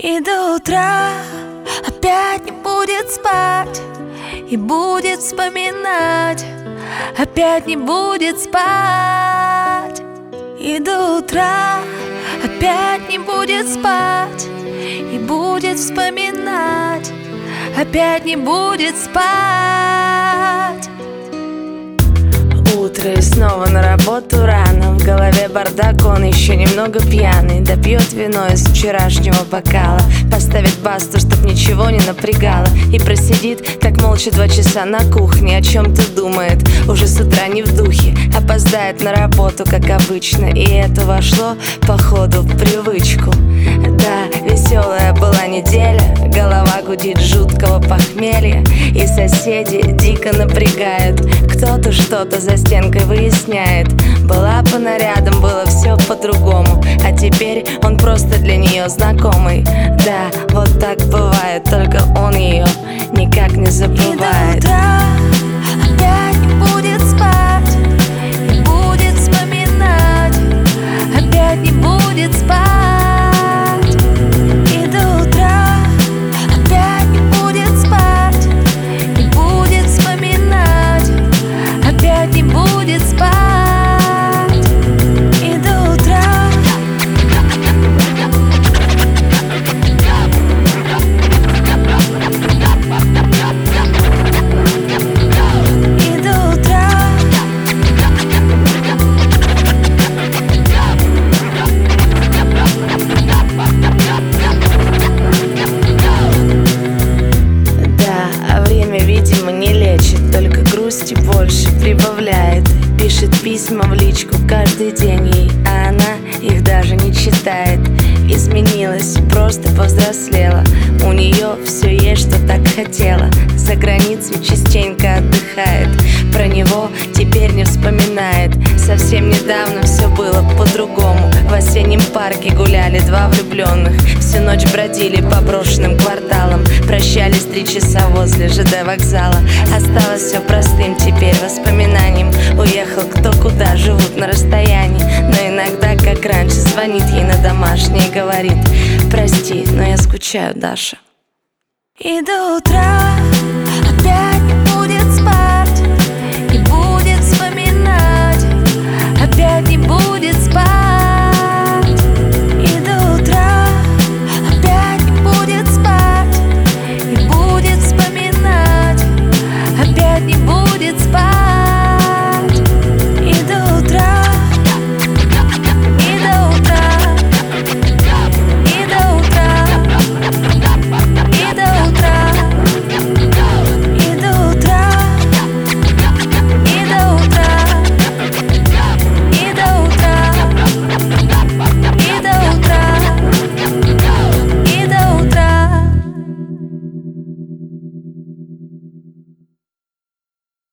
И до утра опять не будет спать И будет вспоминать Опять не будет спать. И до утра опять не будет спать И будет вспоминать Опять не будет спать. Утро и снова на работу рано голове бардак, он еще немного пьяный. Допьет вино из вчерашнего бокала Поставит басту, чтоб ничего не напрягало. И просидит так молча два часа на кухне. О чем-то думает, уже с утра не в духе. Опоздает на работу, как обычно. И это вошло, походу, в привычку гудит жуткого похмелья И соседи дико напрягают. Кто-то что-то за стенкой выясняет. Была по нарядам, было все по-другому. А теперь он просто для нее знакомый. Да, вот так бывает, только он ее никак не И до забывает. утра письма в личку каждый день А она их даже не читает. Изменилась, просто повзрослела. У нее все есть, что так хотела. За границей не вспоминает. Совсем недавно все было по-другому. В осеннем парке гуляли два влюбленных Всю ночь бродили по брошенным кварталам. Прощались три часа возле ЖД вокзала. Осталось все простым теперь воспоминанием. Уехал кто куда, живут на расстоянии. Но иногда, как раньше, звонит ей на домашний и говорит Прости, но я скучаю, Даша И до утра опять будет спать